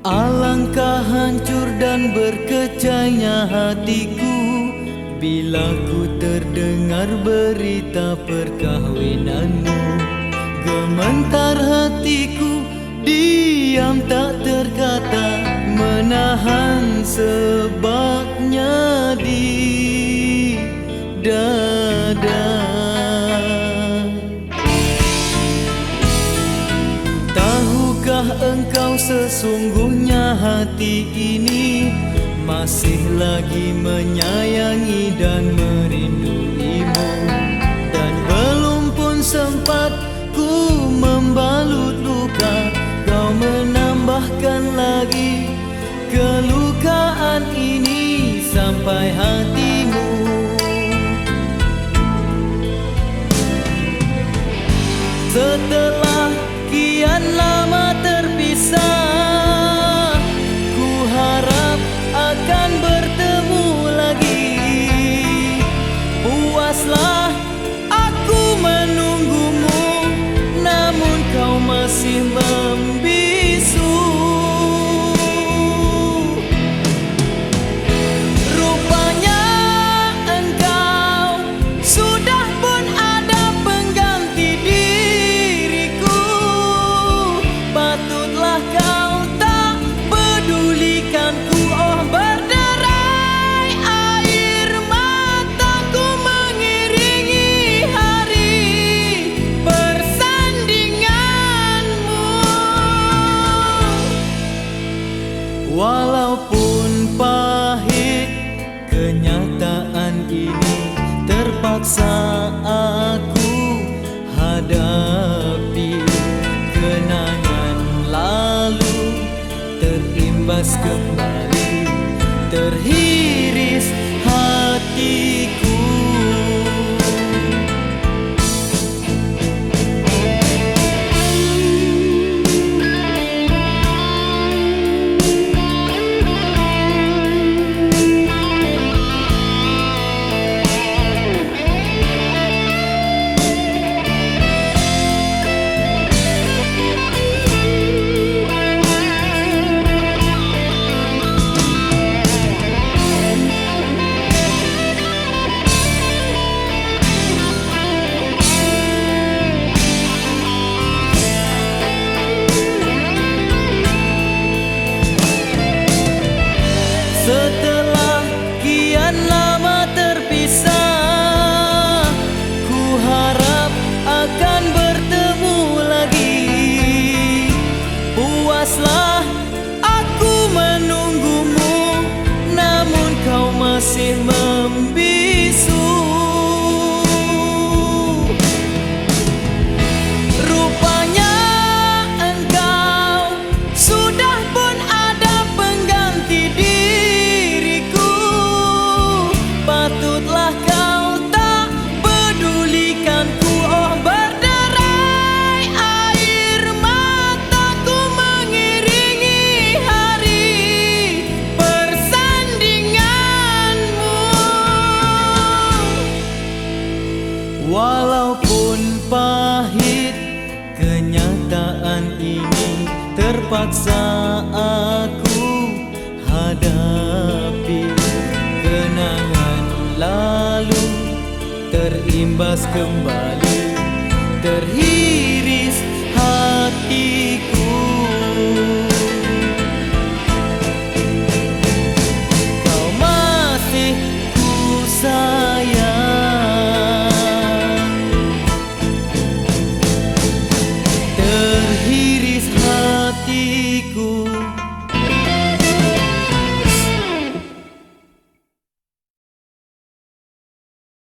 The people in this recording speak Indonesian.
Alangkah hancur dan berkecainya hatiku Bila ku terdengar berita perkahwinanmu Gementar hatiku diam tak terkata Menahan sebabnya di dada. Tahukah engkau sesungguhnya hati ini Masih lagi menyayangi dan merinduimu. Dan belum pun sempat ku membalut luka Kau menambahkan lagi kelukaan ini Sampai hatimu. Setelah kian lama terpaksa aku hadapi kenangan lalu terimbas kembali terhiris hatiku Walaupun pahit kenyataan ini terpaksa aku hadapi. Kenangan lalu terimbas kembali terhias